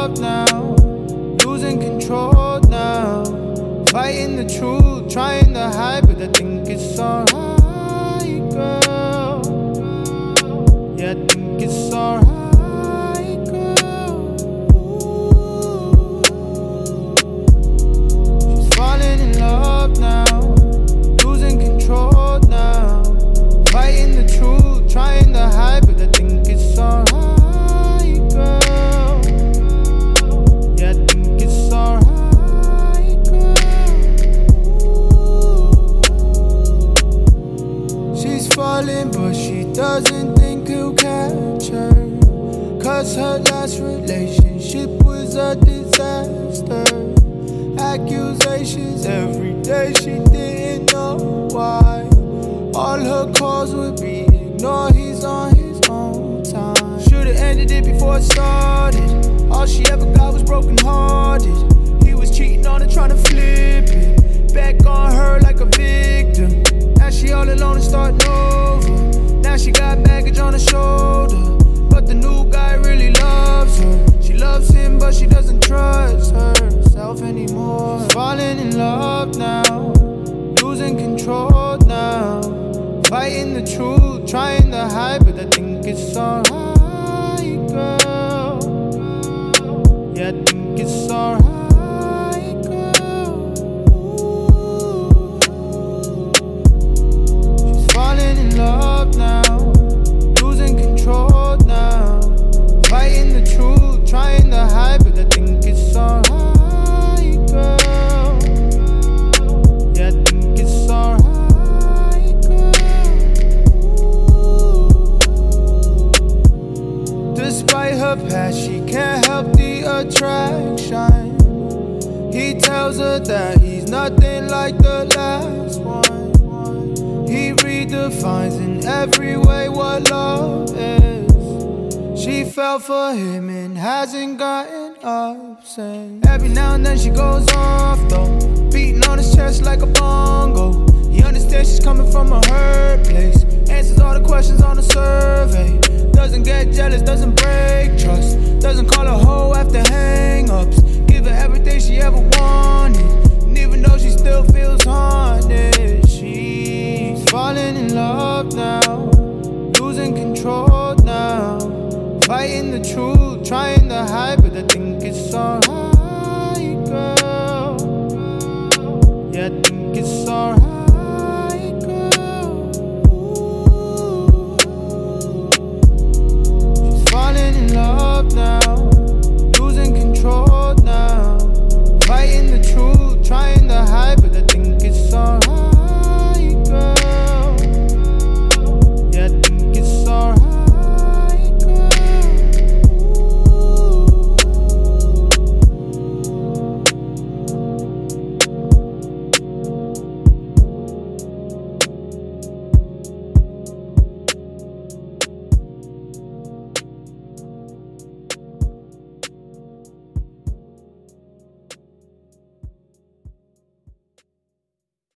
up now, losing control now. Fighting the truth, trying to hide, but I think it's alright. But she doesn't think he'll catch her. Cause her last relationship was a disaster. Accusations every day, she didn't know why. All her calls would be ignored, he's on his own time. Should've ended it before it started. Trying to hide, but I think it's alright, girl. Yeah, I think it's alright, can't help the attraction. He tells her that he's nothing like the last one. He redefines in every way what love is. She fell for him and hasn't gotten up since. Every now and then she goes off though, beating on his chest like a bongo. Trying to hide, but I think it's alright.